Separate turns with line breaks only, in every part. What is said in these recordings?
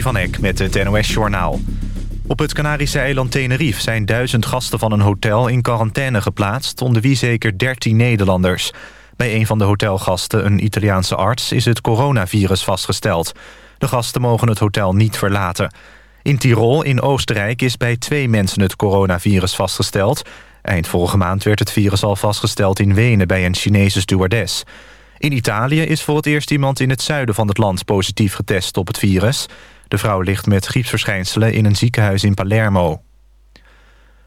Van Eck met het NOS-journaal. Op het Canarische eiland Tenerife zijn duizend gasten van een hotel in quarantaine geplaatst... onder wie zeker 13 Nederlanders. Bij een van de hotelgasten, een Italiaanse arts, is het coronavirus vastgesteld. De gasten mogen het hotel niet verlaten. In Tirol in Oostenrijk is bij twee mensen het coronavirus vastgesteld. Eind vorige maand werd het virus al vastgesteld in Wenen bij een Chinese stewardess. In Italië is voor het eerst iemand in het zuiden van het land positief getest op het virus. De vrouw ligt met griepsverschijnselen in een ziekenhuis in Palermo.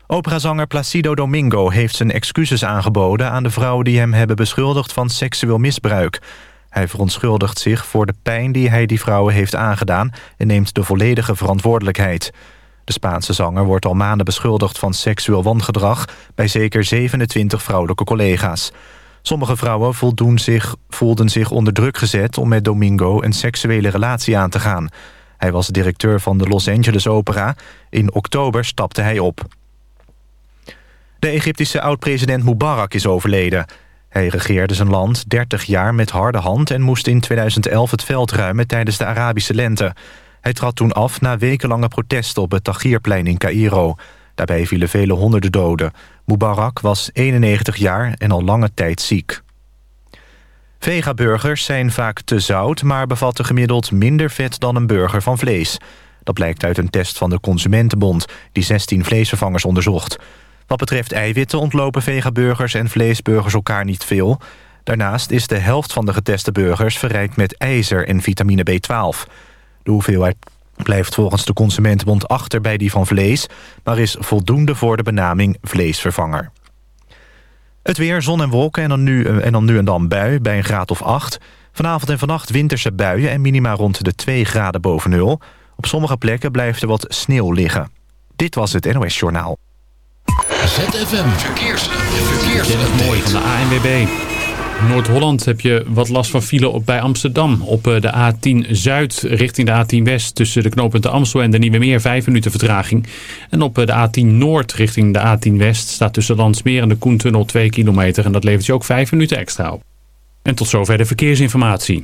Operazanger Placido Domingo heeft zijn excuses aangeboden... aan de vrouwen die hem hebben beschuldigd van seksueel misbruik. Hij verontschuldigt zich voor de pijn die hij die vrouwen heeft aangedaan... en neemt de volledige verantwoordelijkheid. De Spaanse zanger wordt al maanden beschuldigd van seksueel wangedrag... bij zeker 27 vrouwelijke collega's. Sommige vrouwen zich, voelden zich onder druk gezet om met Domingo een seksuele relatie aan te gaan. Hij was directeur van de Los Angeles Opera. In oktober stapte hij op. De Egyptische oud-president Mubarak is overleden. Hij regeerde zijn land 30 jaar met harde hand... en moest in 2011 het veld ruimen tijdens de Arabische lente. Hij trad toen af na wekenlange protesten op het Tahrirplein in Cairo. Daarbij vielen vele honderden doden. Mubarak was 91 jaar en al lange tijd ziek. Vegaburgers zijn vaak te zout, maar bevatten gemiddeld minder vet dan een burger van vlees. Dat blijkt uit een test van de Consumentenbond, die 16 vleesvervangers onderzocht. Wat betreft eiwitten ontlopen vegaburgers en vleesburgers elkaar niet veel. Daarnaast is de helft van de geteste burgers verrijkt met ijzer en vitamine B12. De hoeveelheid blijft volgens de Consumentenbond achter bij die van vlees... maar is voldoende voor de benaming vleesvervanger. Het weer, zon en wolken en dan, nu, en dan nu en dan bui bij een graad of 8. Vanavond en vannacht winterse buien en minima rond de 2 graden boven nul. Op sommige plekken blijft er wat sneeuw liggen. Dit was het NOS Journaal.
ZFM Verkeers. Verkeers.
Mooi van de ANWB. Noord-Holland heb je wat last van file op bij Amsterdam. Op eh, de A10 Zuid richting de A10 West tussen de knooppunten Amstel en de Nieuwe Meer 5 minuten vertraging. En op eh, de A10 Noord richting de A10 West staat tussen Landsmeer en de Koentunnel 2 kilometer. En dat levert je ook 5 minuten extra op. En tot zover de verkeersinformatie.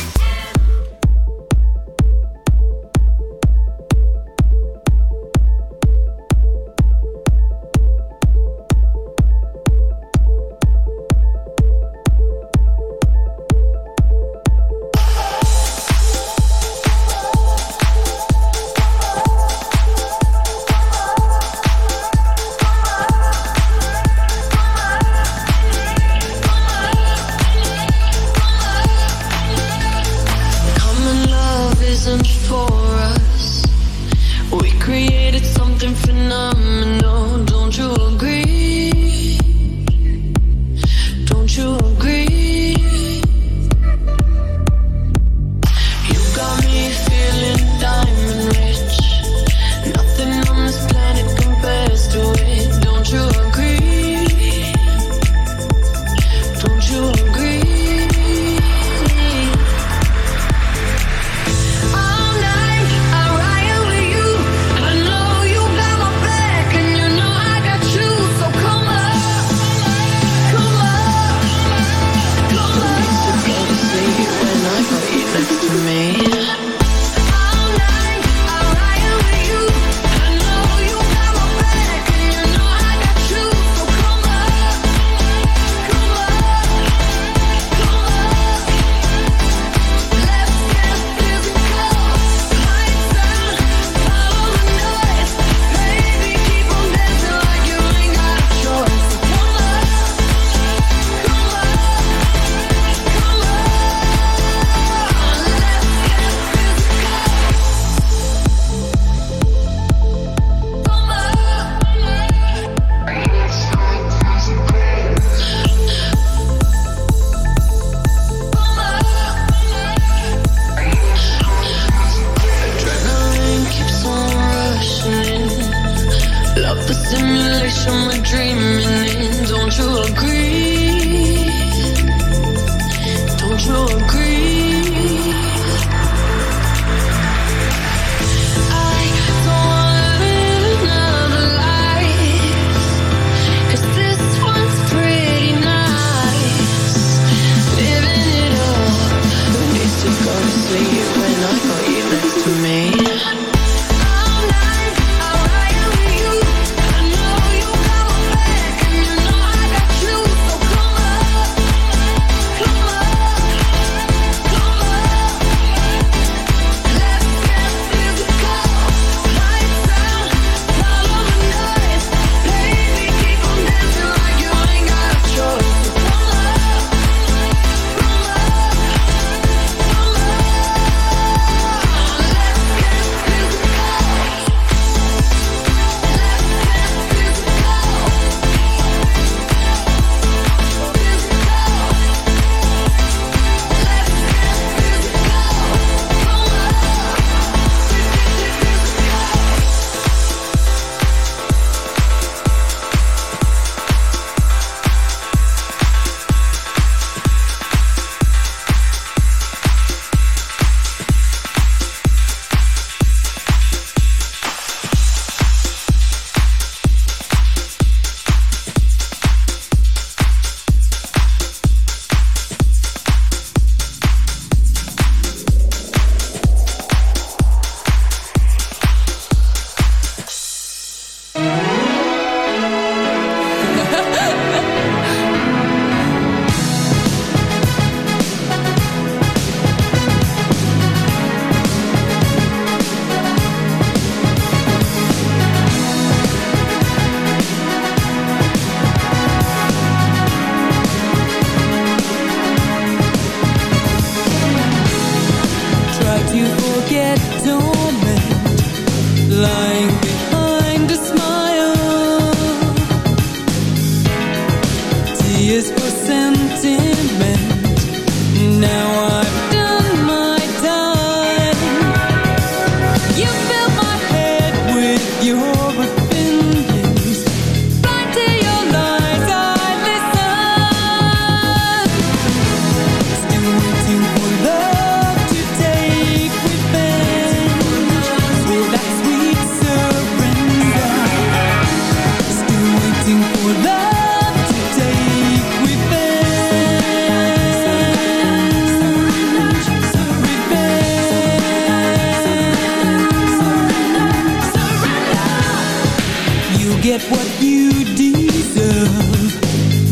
what you deserve.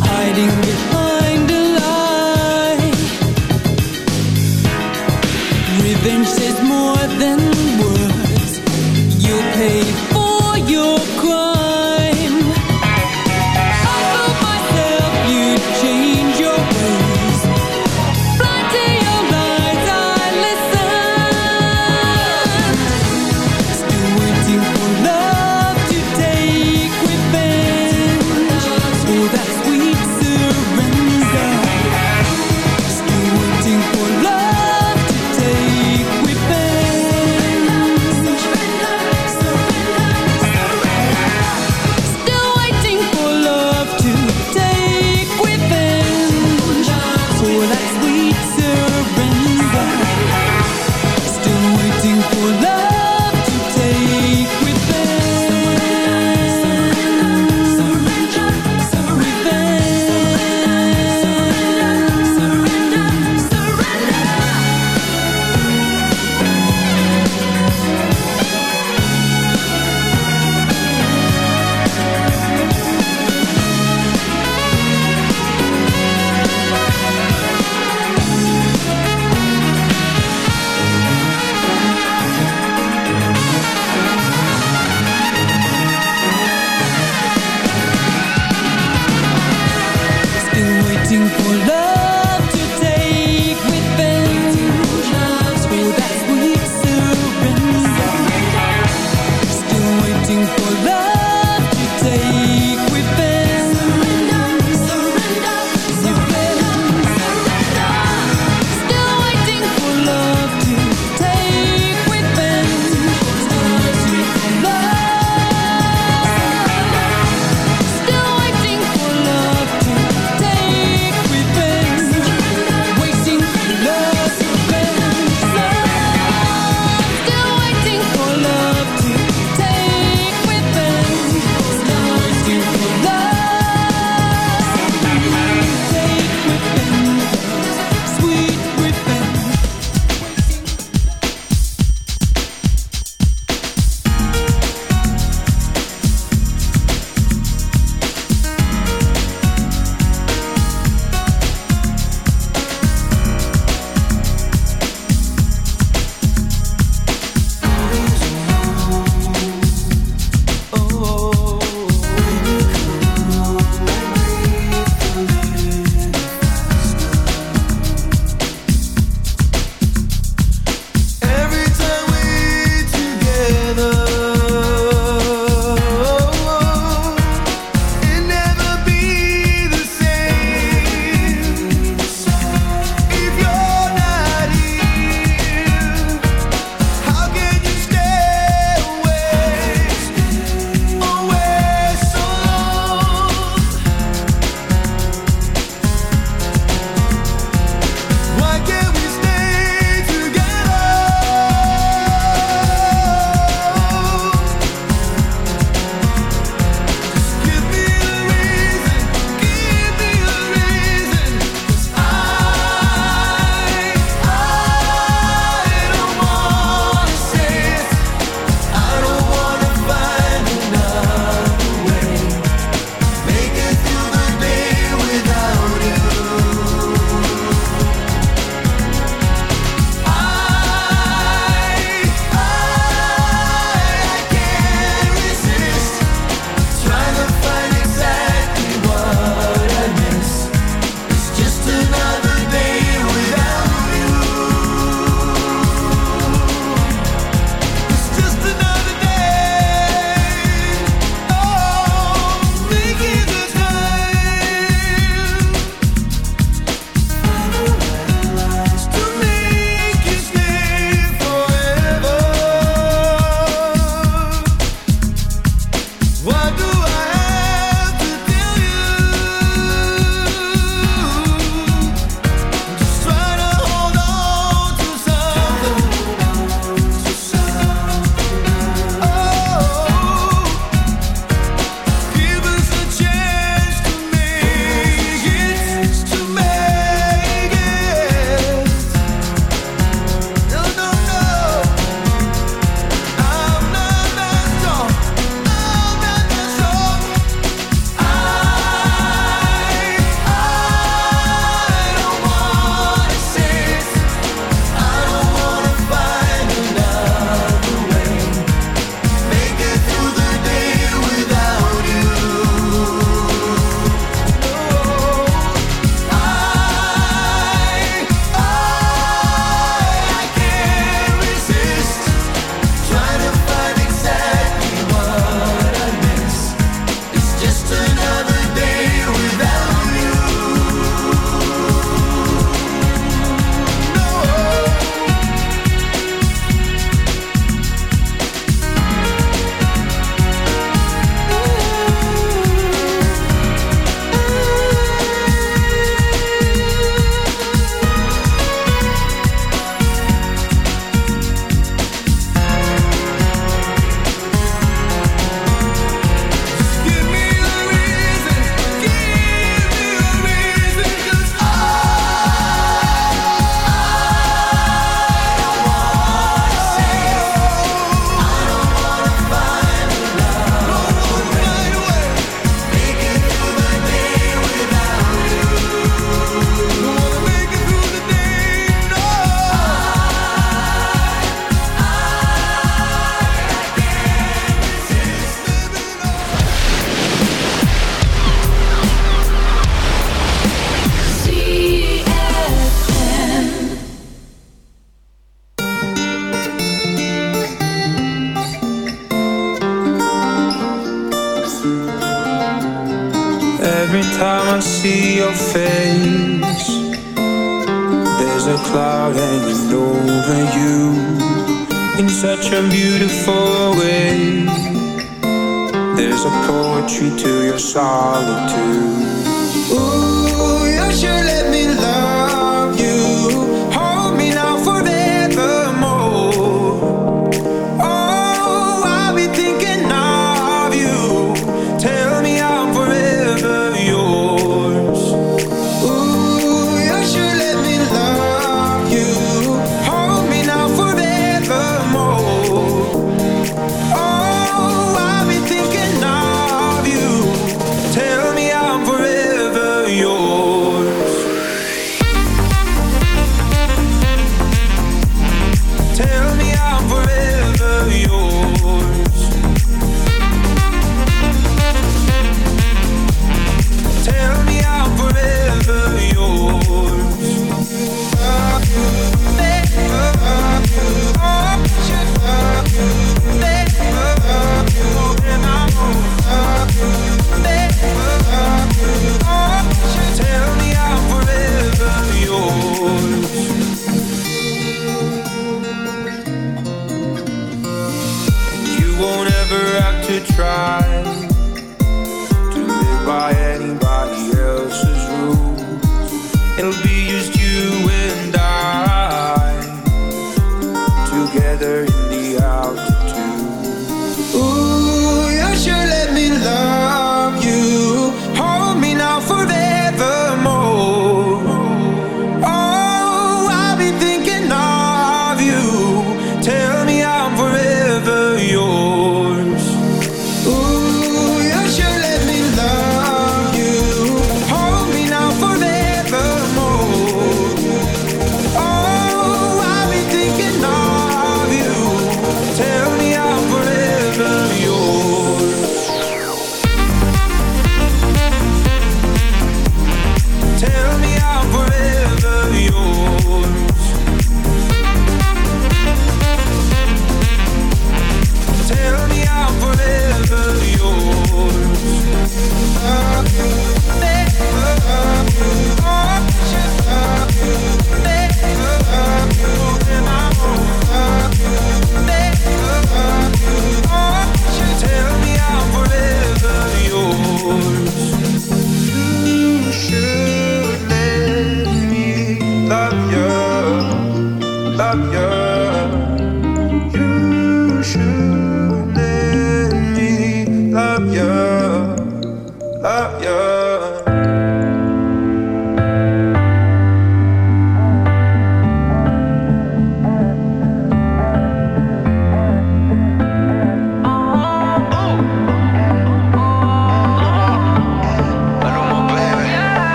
Hiding behind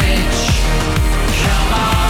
rich. Come on.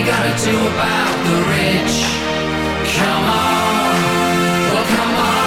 we gonna do about the rich? Come on, well come on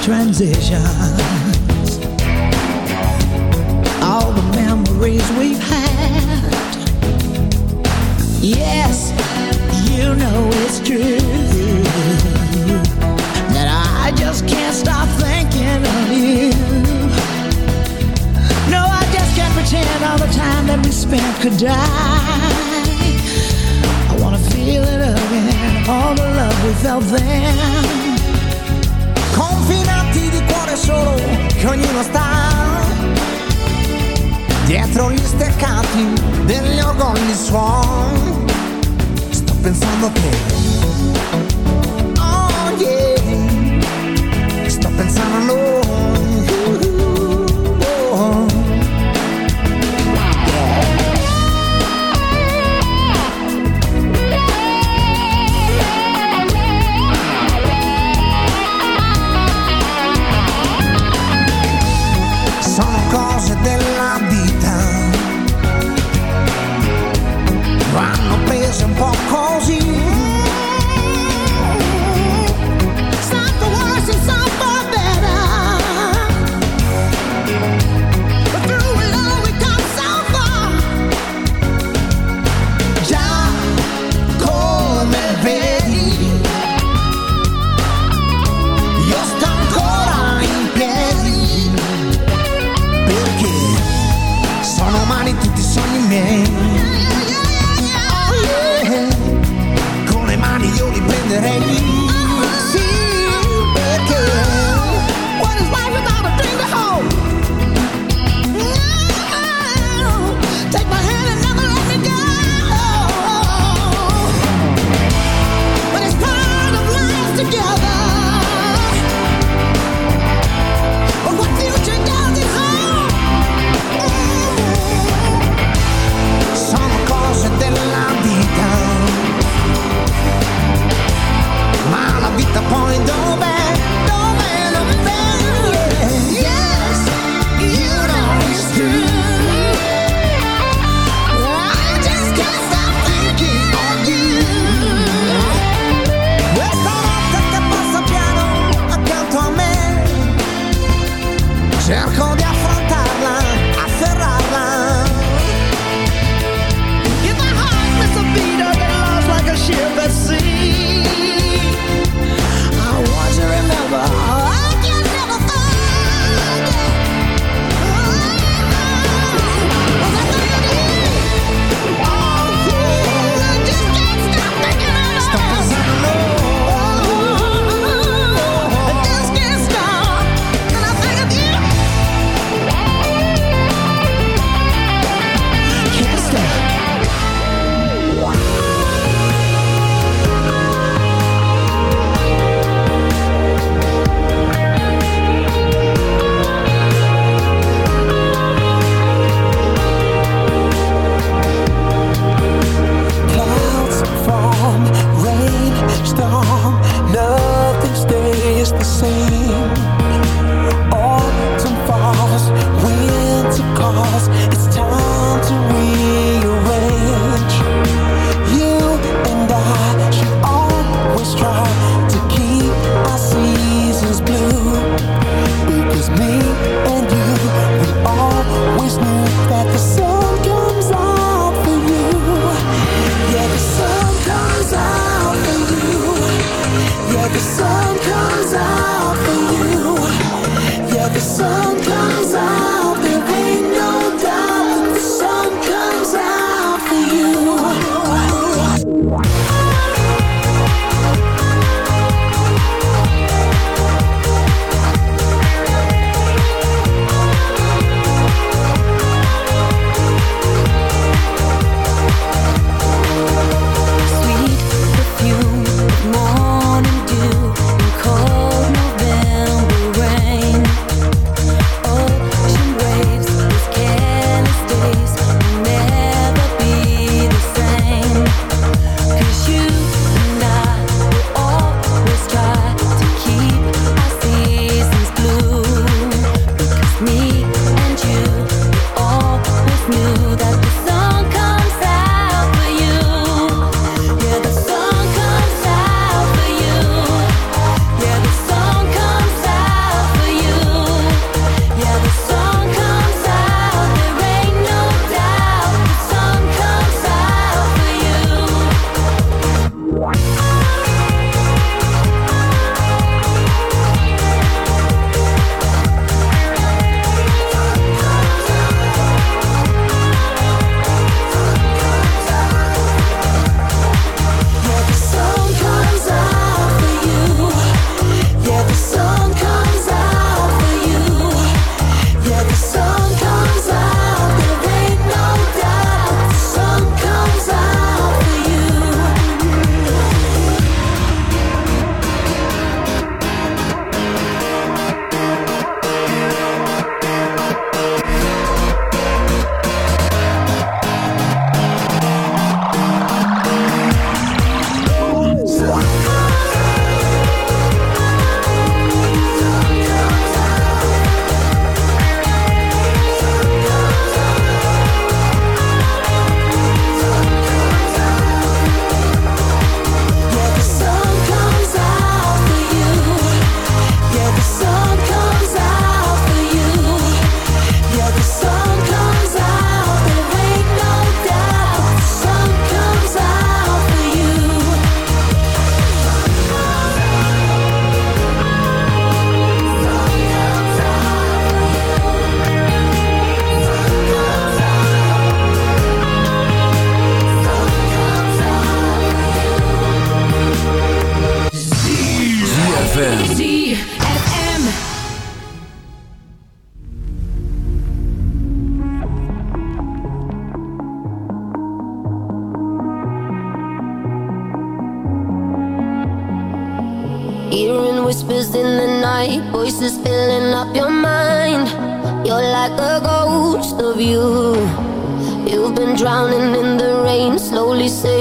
transition.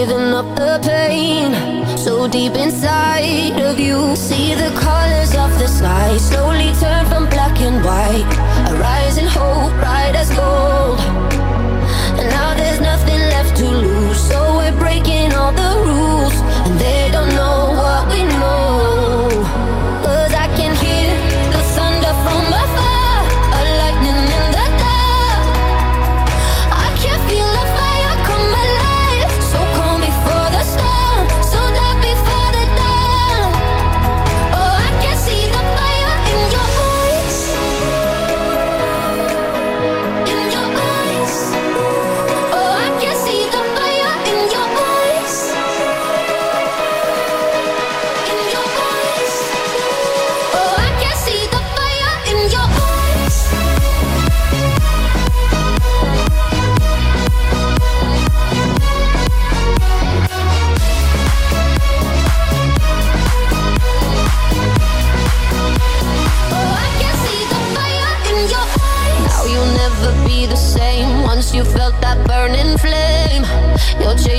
giving up the
pain so deep inside of you. See the colors of the sky slowly turn from black and white. A rising hope, bright as gold.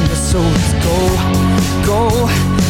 younger souls go, go.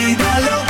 olvídalo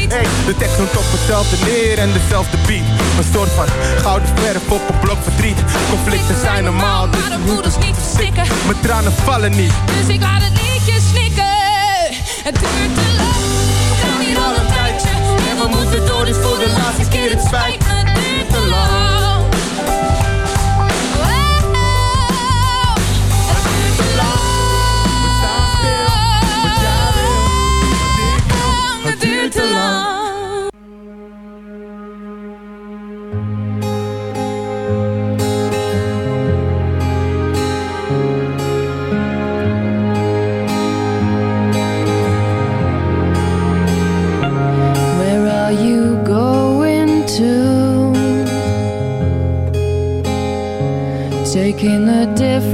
Hey, de tekst noemt op hetzelfde neer en dezelfde beat. Een soort van gouden verf op een blok verdriet. Conflicten zijn normaal, dus
Maar de moeders niet verstikken.
mijn tranen vallen niet.
Dus ik laat het liedje snikken. Het duurt te lang. We hier al een tijdje. En we moeten door, dus voor de laatste keer. Het spijt me, het duurt te lang. Het duurt te lang.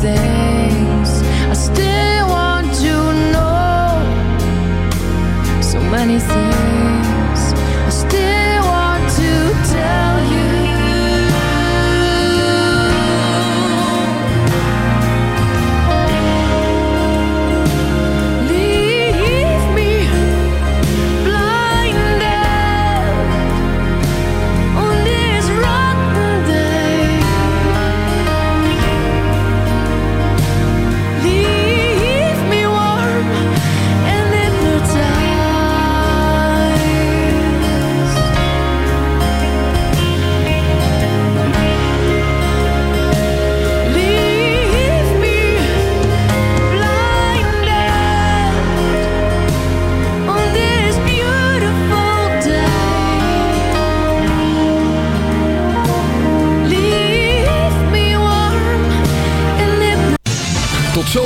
say